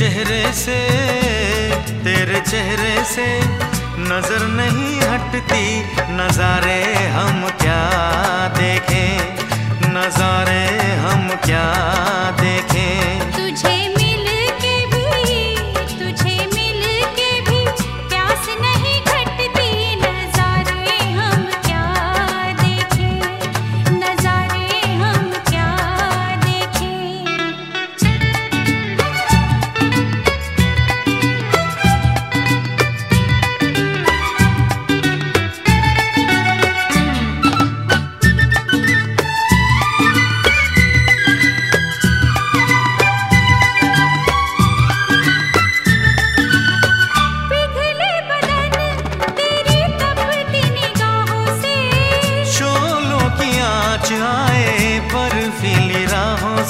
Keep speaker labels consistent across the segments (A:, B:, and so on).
A: चेहरे से, तेरे चेहरे से नज़र नहीं हटती। नजारे हम क्या देखें? नजारे हम क्या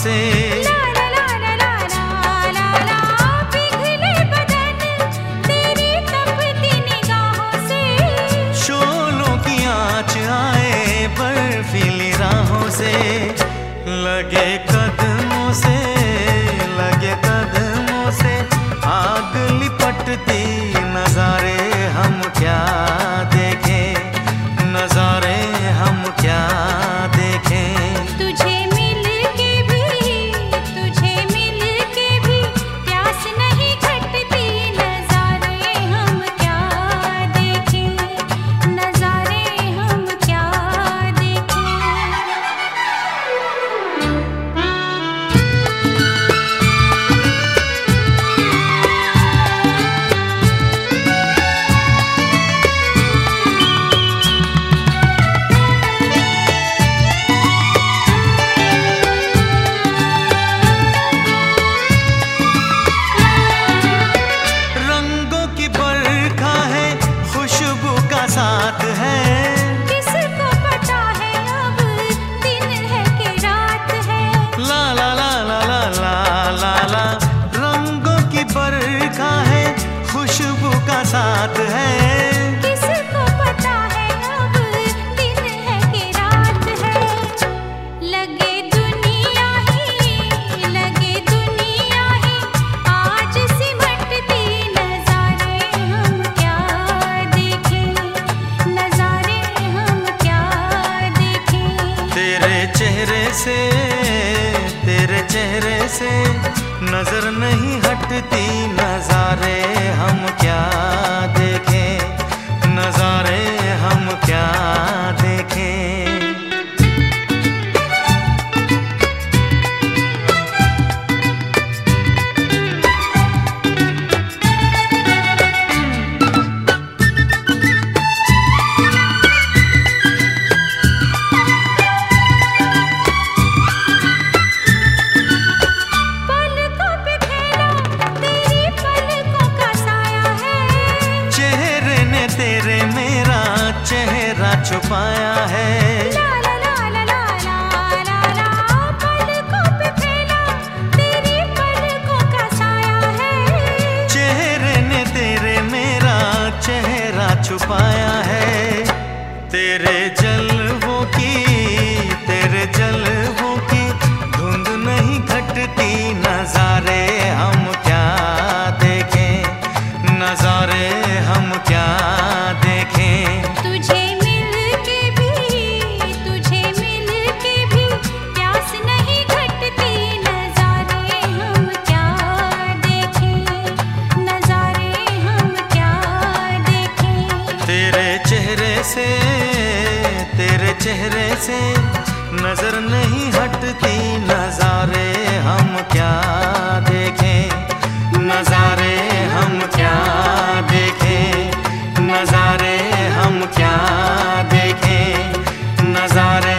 B: से।
A: शोलों की आँच आए बर्फीली राहों से। लगे कदमों से लगे कदमों से। आग लिपटती नजारे हम क्या देखें? नजारे हम क्या देखें?
B: तुझे
A: तेरे चेहरे से तेरे चेहरे से नज़र नहीं हटती नजारे हम छुपाया है। चेहरे ने तेरे मेरा चेहरा छुपाया है। तेरे से, तेरे चेहरे से नज़र नहीं हटती। नजारे हम क्या देखें? नजारे हम क्या देखें?
B: नजारे हम क्या देखें? नजारे